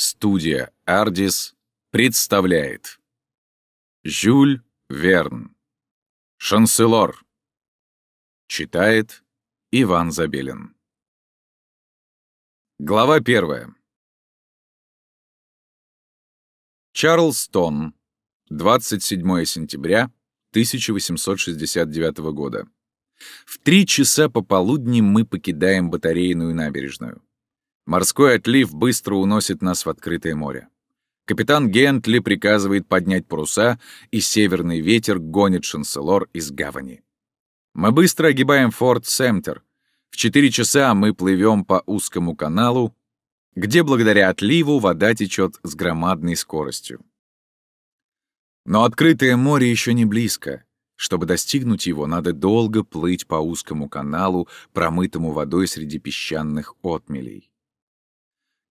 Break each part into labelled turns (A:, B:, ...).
A: Студия «Ардис» представляет. Жюль Верн. Шанселор Читает Иван Забелин. Глава первая. Чарльстон, 27 сентября 1869 года. В три часа пополудни мы покидаем батарейную набережную. Морской отлив быстро уносит нас в открытое море. Капитан Гентли приказывает поднять паруса, и северный ветер гонит шанселор из гавани. Мы быстро огибаем форт Семтер. В четыре часа мы плывем по узкому каналу, где благодаря отливу вода течет с громадной скоростью. Но открытое море еще не близко. Чтобы достигнуть его, надо долго плыть по узкому каналу, промытому водой среди песчаных отмелей.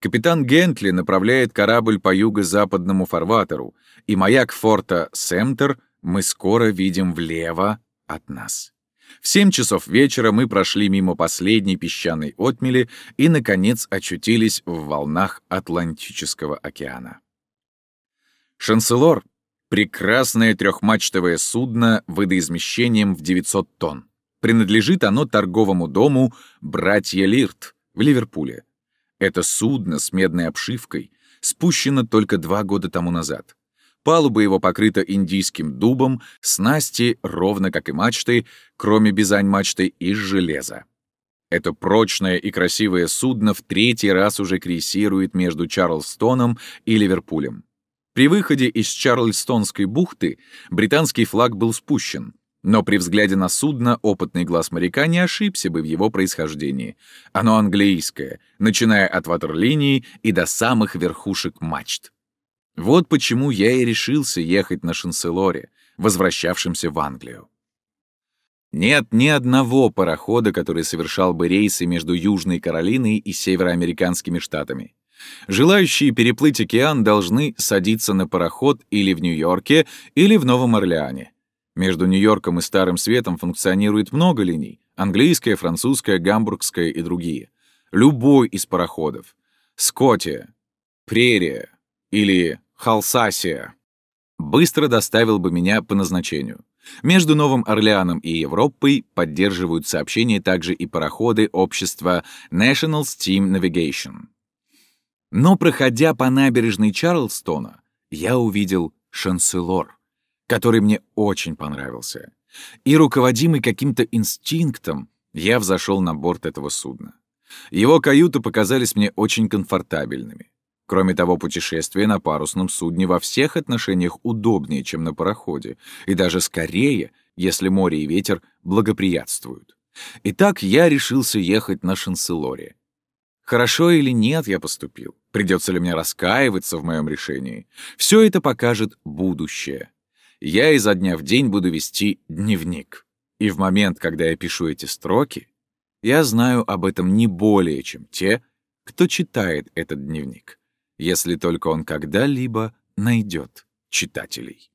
A: Капитан Гентли направляет корабль по юго-западному фарватеру, и маяк форта Семтер мы скоро видим влево от нас. В семь часов вечера мы прошли мимо последней песчаной отмели и, наконец, очутились в волнах Атлантического океана. Шанселор — прекрасное трехмачтовое судно водоизмещением в 900 тонн. Принадлежит оно торговому дому «Братья Лирт» в Ливерпуле. Это судно с медной обшивкой спущено только два года тому назад. Палуба его покрыта индийским дубом, снасти, ровно как и мачты, кроме бизань-мачты, из железа. Это прочное и красивое судно в третий раз уже крейсирует между Чарльстоном и Ливерпулем. При выходе из Чарльстонской бухты британский флаг был спущен, но при взгляде на судно опытный глаз моряка не ошибся бы в его происхождении. Оно английское, начиная от ватерлинии и до самых верхушек мачт. Вот почему я и решился ехать на Шанселоре, возвращавшемся в Англию. Нет ни одного парохода, который совершал бы рейсы между Южной Каролиной и североамериканскими штатами. Желающие переплыть океан должны садиться на пароход или в Нью-Йорке, или в Новом Орлеане. Между Нью-Йорком и Старым Светом функционирует много линий — английская, французская, гамбургская и другие. Любой из пароходов — Скотия, Прерия или Халсасия — быстро доставил бы меня по назначению. Между Новым Орлеаном и Европой поддерживают сообщения также и пароходы общества National Steam Navigation. Но, проходя по набережной Чарльстона, я увидел Шанселор который мне очень понравился. И, руководимый каким-то инстинктом, я взошел на борт этого судна. Его каюты показались мне очень комфортабельными. Кроме того, путешествие на парусном судне во всех отношениях удобнее, чем на пароходе, и даже скорее, если море и ветер благоприятствуют. Итак, я решился ехать на Шанселоре. Хорошо или нет я поступил, придется ли мне раскаиваться в моем решении, все это покажет будущее я изо дня в день буду вести дневник. И в момент, когда я пишу эти строки, я знаю об этом не более, чем те, кто читает этот дневник, если только он когда-либо найдет читателей.